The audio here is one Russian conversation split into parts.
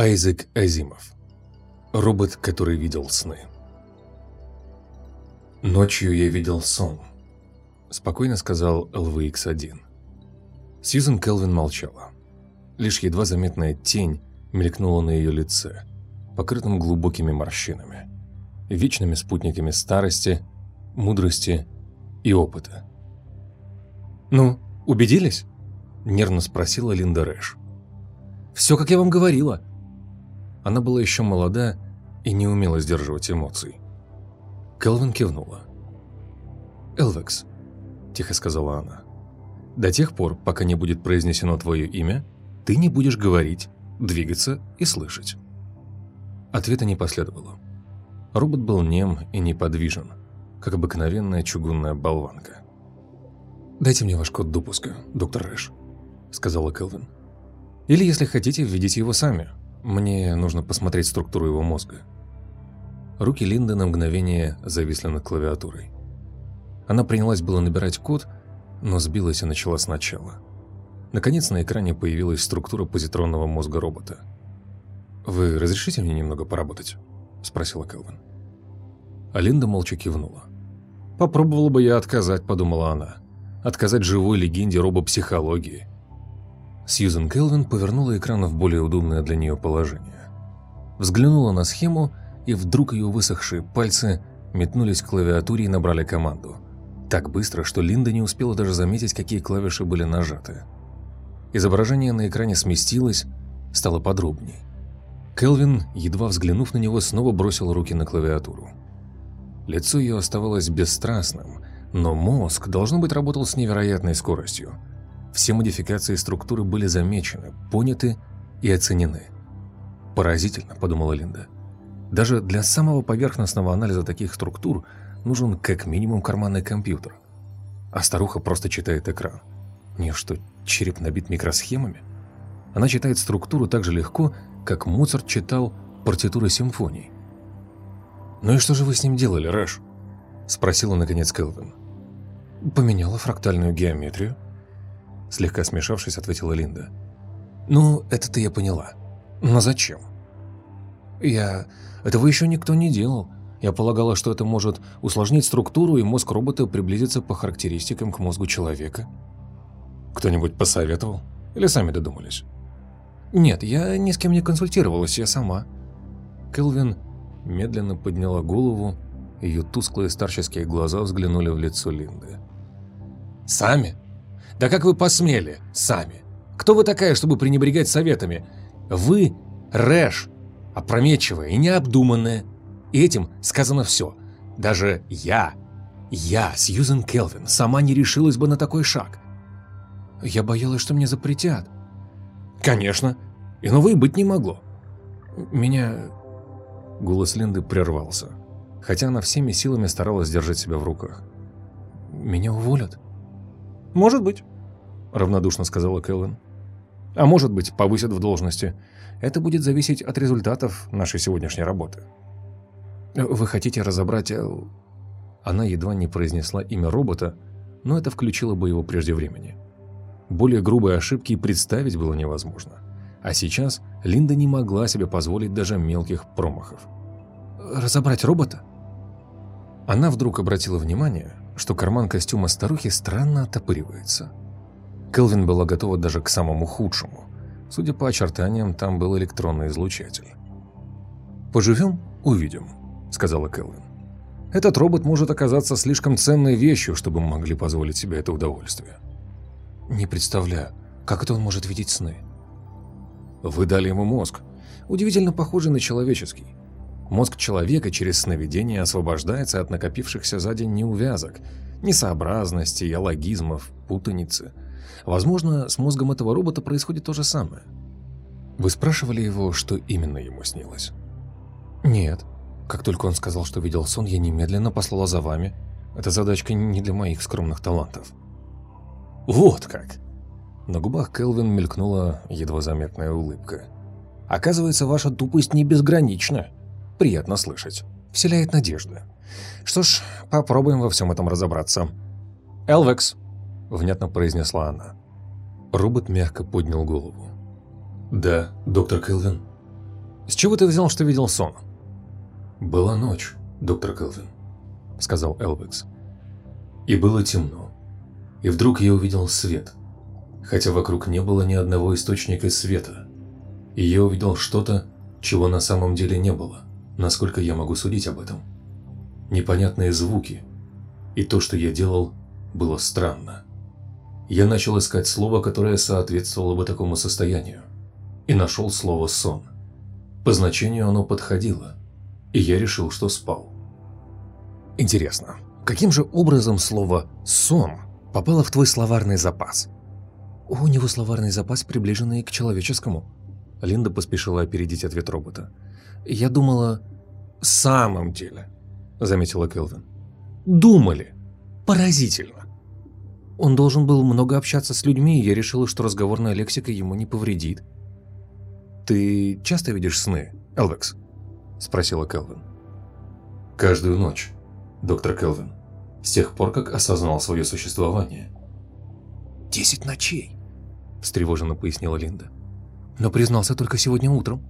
Айзек Азимов. Робот, который видел сны. «Ночью я видел сон», – спокойно сказал LVX-1. Сьюзен Келвин молчала. Лишь едва заметная тень мелькнула на ее лице, покрытым глубокими морщинами, вечными спутниками старости, мудрости и опыта. «Ну, убедились?» – нервно спросила Линда Рэш. «Все, как я вам говорила», она была еще молода и не умела сдерживать эмоций. Келвин кивнула. «Элвекс», – тихо сказала она, – «до тех пор, пока не будет произнесено твое имя, ты не будешь говорить, двигаться и слышать». Ответа не последовало. Робот был нем и неподвижен, как обыкновенная чугунная болванка. «Дайте мне ваш код допуска, доктор Рэш», – сказала Келвин. «Или, если хотите, введите его сами, мне нужно посмотреть структуру его мозга. Руки Линды на мгновение зависли над клавиатурой. Она принялась было набирать код, но сбилась и начала сначала. Наконец на экране появилась структура позитронного мозга робота. «Вы разрешите мне немного поработать?» – спросила Келвин. А Линда молча кивнула. «Попробовала бы я отказать», – подумала она. «Отказать живой легенде робопсихологии, Сьюзен Келвин повернула экран в более удобное для нее положение. Взглянула на схему, и вдруг ее высохшие пальцы метнулись к клавиатуре и набрали команду. Так быстро, что Линда не успела даже заметить, какие клавиши были нажаты. Изображение на экране сместилось, стало подробней. Келвин, едва взглянув на него, снова бросил руки на клавиатуру. Лицо ее оставалось бесстрастным, но мозг, должно быть, работал с невероятной скоростью – все модификации структуры были замечены, поняты и оценены. «Поразительно», — подумала Линда. «Даже для самого поверхностного анализа таких структур нужен как минимум карманный компьютер. А старуха просто читает экран. Не что, череп набит микросхемами? Она читает структуру так же легко, как Моцарт читал партитуры симфоний. «Ну и что же вы с ним делали, Рэш?» — спросила наконец Келвин. «Поменяла фрактальную геометрию», Слегка смешавшись, ответила Линда. «Ну, это-то я поняла. Но зачем?» «Я... Этого еще никто не делал. Я полагала, что это может усложнить структуру, и мозг робота приблизится по характеристикам к мозгу человека». «Кто-нибудь посоветовал? Или сами додумались?» «Нет, я ни с кем не консультировалась, я сама». Келвин медленно подняла голову, ее тусклые старческие глаза взглянули в лицо Линды. «Сами?» Да как вы посмели, сами? Кто вы такая, чтобы пренебрегать советами? Вы – Рэш, опрометчивая и необдуманная. И этим сказано все. Даже я, я, Сьюзен Келвин, сама не решилась бы на такой шаг. Я боялась, что мне запретят. Конечно. Иного и быть не могло. Меня... Голос Линды прервался, хотя она всеми силами старалась держать себя в руках. «Меня уволят?» «Может быть», – равнодушно сказала Кэлвин. «А может быть, повысят в должности. Это будет зависеть от результатов нашей сегодняшней работы». «Вы хотите разобрать...» э, Она едва не произнесла имя робота, но это включило бы его прежде времени. Более грубой ошибки представить было невозможно. А сейчас Линда не могла себе позволить даже мелких промахов. «Разобрать робота?» Она вдруг обратила внимание, что карман костюма старухи странно отопыривается. Келвин была готова даже к самому худшему. Судя по очертаниям, там был электронный излучатель. «Поживем – увидим», – сказала Келвин. «Этот робот может оказаться слишком ценной вещью, чтобы мы могли позволить себе это удовольствие». «Не представляю, как это он может видеть сны?» «Вы дали ему мозг, удивительно похожий на человеческий. Мозг человека через сновидение освобождается от накопившихся за день неувязок, несообразностей, алогизмов, путаницы. Возможно, с мозгом этого робота происходит то же самое. Вы спрашивали его, что именно ему снилось? Нет. Как только он сказал, что видел сон, я немедленно послала за вами. Эта задачка не для моих скромных талантов. Вот как! На губах Келвин мелькнула едва заметная улыбка. Оказывается, ваша тупость не безгранична приятно слышать. Вселяет надежды. Что ж, попробуем во всем этом разобраться. «Элвекс», — внятно произнесла она. Робот мягко поднял голову. «Да, доктор Келвин?» С чего ты взял, что видел сон?» «Была ночь, доктор Келвин», — сказал Элвикс. «И было темно. И вдруг я увидел свет, хотя вокруг не было ни одного источника света. И я увидел что-то, чего на самом деле не было, насколько я могу судить об этом. Непонятные звуки, и то, что я делал, было странно. Я начал искать слово, которое соответствовало бы такому состоянию, и нашел слово «сон». По значению оно подходило, и я решил, что спал. Интересно, каким же образом слово «сон» попало в твой словарный запас? У него словарный запас, приближенный к человеческому. Линда поспешила опередить ответ робота. Я думала... Самом деле, заметила Келвин. Думали. Поразительно. Он должен был много общаться с людьми, и я решила, что разговорная лексика ему не повредит. «Ты часто видишь сны, Элвекс?» – спросила Келвин. «Каждую ночь, доктор Келвин, с тех пор, как осознал свое существование». «Десять ночей», – встревоженно пояснила Линда. «Но признался только сегодня утром».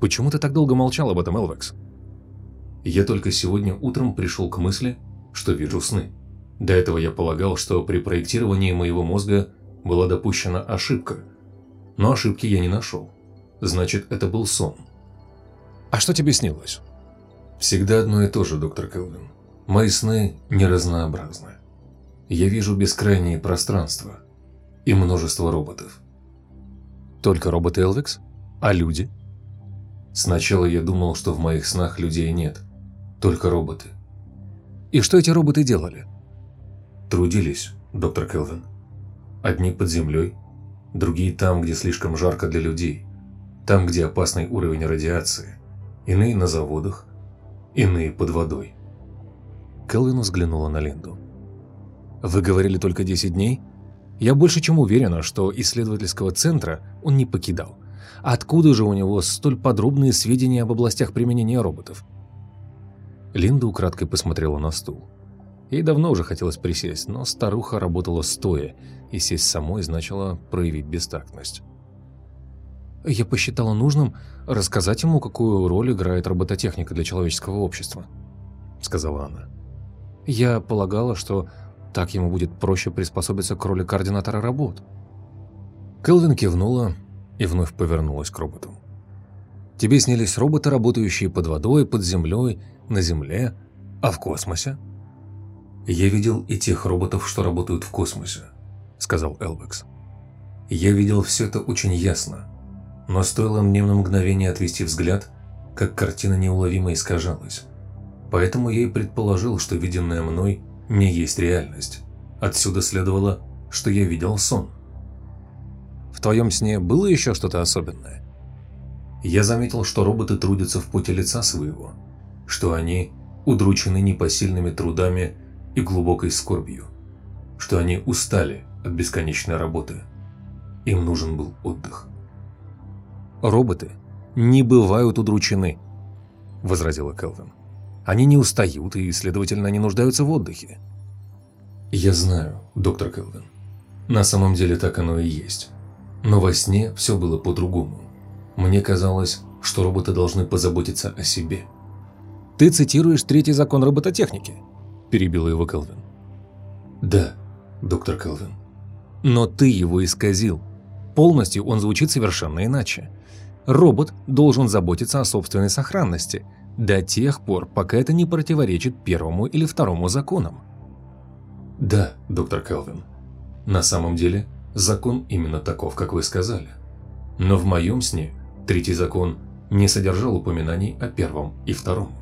«Почему ты так долго молчал об этом, Элвекс?» «Я только сегодня утром пришел к мысли, что вижу сны. До этого я полагал, что при проектировании моего мозга была допущена ошибка – но ошибки я не нашел. Значит, это был сон. А что тебе снилось? Всегда одно и то же, доктор Келвин. Мои сны не разнообразны. Я вижу бескрайние пространства и множество роботов. Только роботы Элвикс? А люди? Сначала я думал, что в моих снах людей нет, только роботы. И что эти роботы делали? Трудились, доктор Келвин. Одни под землей, другие там, где слишком жарко для людей, там, где опасный уровень радиации, иные на заводах, иные под водой. Келвин взглянула на Линду. «Вы говорили только 10 дней? Я больше чем уверена, что исследовательского центра он не покидал. Откуда же у него столь подробные сведения об областях применения роботов?» Линда украдкой посмотрела на стул. Ей давно уже хотелось присесть, но старуха работала стоя, и сесть самой значило проявить бестактность. Я посчитала нужным рассказать ему, какую роль играет робототехника для человеческого общества, сказала она. Я полагала, что так ему будет проще приспособиться к роли координатора работ. Келвин кивнула и вновь повернулась к роботам. Тебе снились роботы, работающие под водой, под землей, на земле, а в космосе? Я видел и тех роботов, что работают в космосе, сказал Элвекс. Я видел все это очень ясно, но стоило мне на мгновение отвести взгляд, как картина неуловимо искажалась. Поэтому я и предположил, что виденное мной не есть реальность. Отсюда следовало, что я видел сон. В твоем сне было еще что-то особенное? Я заметил, что роботы трудятся в поте лица своего, что они удручены непосильными трудами и глубокой скорбью, что они устали от бесконечной работы. Им нужен был отдых. «Роботы не бывают удручены», – возразила Келвин. «Они не устают и, следовательно, не нуждаются в отдыхе». «Я знаю, доктор Келвин. На самом деле так оно и есть. Но во сне все было по-другому. Мне казалось, что роботы должны позаботиться о себе». «Ты цитируешь третий закон робототехники», – перебил его Келвин. «Да, доктор Келвин. Но ты его исказил. Полностью он звучит совершенно иначе. Робот должен заботиться о собственной сохранности до тех пор, пока это не противоречит первому или второму законам. Да, доктор Келвин. На самом деле, закон именно таков, как вы сказали. Но в моем сне третий закон не содержал упоминаний о первом и втором.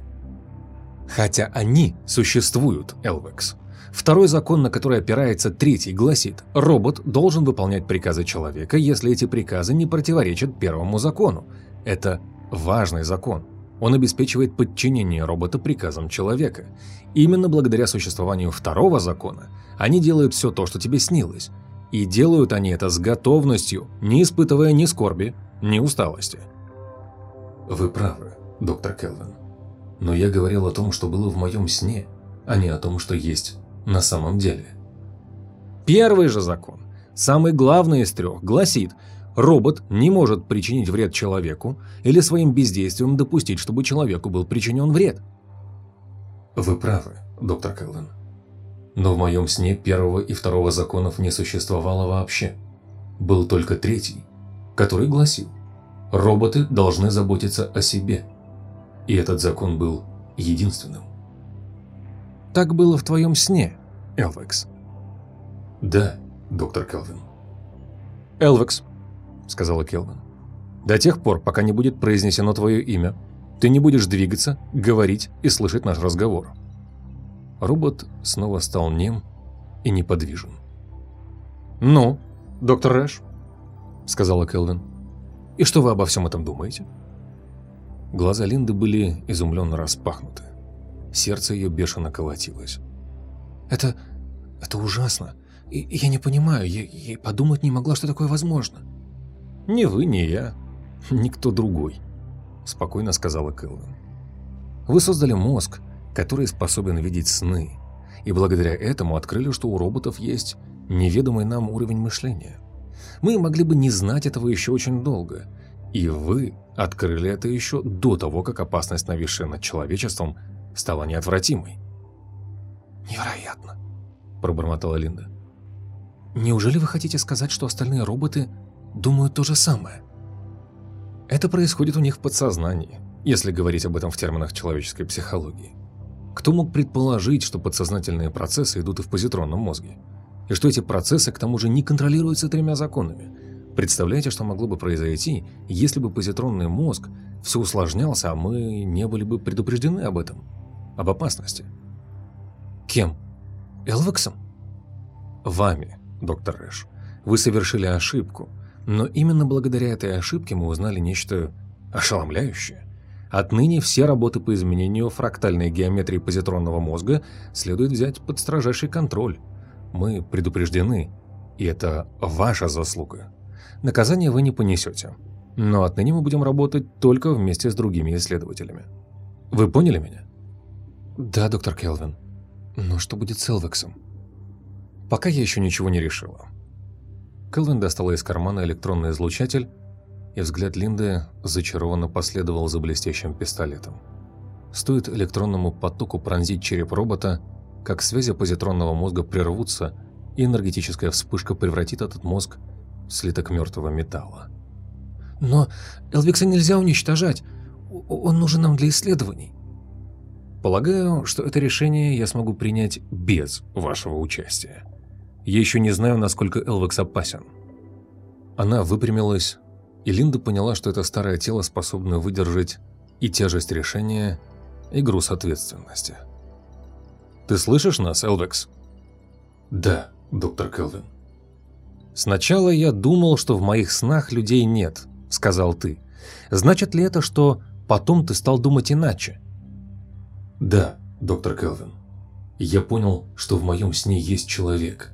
Хотя они существуют, Элвекс. Второй закон, на который опирается третий, гласит, робот должен выполнять приказы человека, если эти приказы не противоречат первому закону. Это важный закон. Он обеспечивает подчинение робота приказам человека. Именно благодаря существованию второго закона они делают все то, что тебе снилось. И делают они это с готовностью, не испытывая ни скорби, ни усталости. Вы правы, доктор Келвин. Но я говорил о том, что было в моем сне, а не о том, что есть на самом деле. Первый же закон, самый главный из трех, гласит, Робот не может причинить вред человеку или своим бездействием допустить, чтобы человеку был причинен вред. Вы правы, доктор Келвин. Но в моем сне первого и второго законов не существовало вообще. Был только третий, который гласил, роботы должны заботиться о себе. И этот закон был единственным. Так было в твоем сне, Элвекс. Да, доктор Келвин. Элвекс, сказала Келвин. До тех пор, пока не будет произнесено твое имя, ты не будешь двигаться, говорить и слышать наш разговор. Робот снова стал нем и неподвижен. «Ну, доктор Рэш», — сказала Келвин, — «и что вы обо всем этом думаете?» Глаза Линды были изумленно распахнуты. Сердце ее бешено колотилось. «Это... это ужасно. И, я не понимаю, я, я подумать не могла, что такое возможно». «Ни вы, ни я, никто другой», — спокойно сказала Келвин. «Вы создали мозг, который способен видеть сны, и благодаря этому открыли, что у роботов есть неведомый нам уровень мышления. Мы могли бы не знать этого еще очень долго, и вы открыли это еще до того, как опасность, нависшая над человечеством, стала неотвратимой. «Невероятно», – пробормотала Линда. «Неужели вы хотите сказать, что остальные роботы думают то же самое?» Это происходит у них в подсознании, если говорить об этом в терминах человеческой психологии. Кто мог предположить, что подсознательные процессы идут и в позитронном мозге? И что эти процессы, к тому же, не контролируются тремя законами? Представляете, что могло бы произойти, если бы позитронный мозг все усложнялся, а мы не были бы предупреждены об этом? Об опасности? Кем? Элвексом? Вами, доктор Рэш. Вы совершили ошибку, но именно благодаря этой ошибке мы узнали нечто ошеломляющее. Отныне все работы по изменению фрактальной геометрии позитронного мозга следует взять под строжайший контроль. Мы предупреждены, и это ваша заслуга. Наказание вы не понесете, но отныне мы будем работать только вместе с другими исследователями. Вы поняли меня? Да, доктор Келвин. Но что будет с Элвексом? Пока я еще ничего не решила. Келвин достала из кармана электронный излучатель, и взгляд Линды зачарованно последовал за блестящим пистолетом. Стоит электронному потоку пронзить череп робота, как связи позитронного мозга прервутся, и энергетическая вспышка превратит этот мозг в слиток мертвого металла. «Но Элвикса нельзя уничтожать. Он нужен нам для исследований». «Полагаю, что это решение я смогу принять без вашего участия. Я еще не знаю, насколько Элвикс опасен». Она выпрямилась, и Линда поняла, что это старое тело способно выдержать и тяжесть решения, и груз ответственности. «Ты слышишь нас, Элвекс?» «Да, доктор Келвин». «Сначала я думал, что в моих снах людей нет», — сказал ты. «Значит ли это, что потом ты стал думать иначе?» «Да, доктор Келвин. Я понял, что в моем сне есть человек».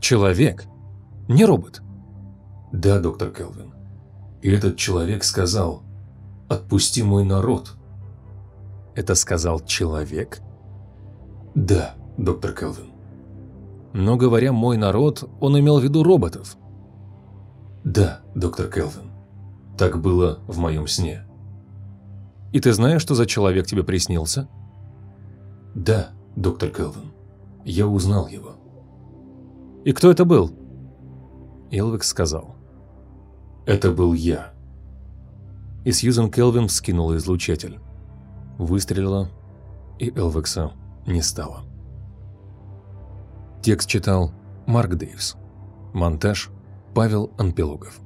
«Человек? Не робот?» «Да, доктор Келвин. И этот человек сказал, «Отпусти мой народ». Это сказал человек? Да, доктор Келвин. Но говоря «мой народ», он имел в виду роботов. Да, доктор Келвин. Так было в моем сне. И ты знаешь, что за человек тебе приснился? Да, доктор Келвин. Я узнал его. И кто это был? Элвик сказал. Это был я. И Сьюзен Келвин вскинула излучатель. Выстрелила, и Элвекса не стало. Текст читал Марк Дейвс. Монтаж Павел Анпилугов.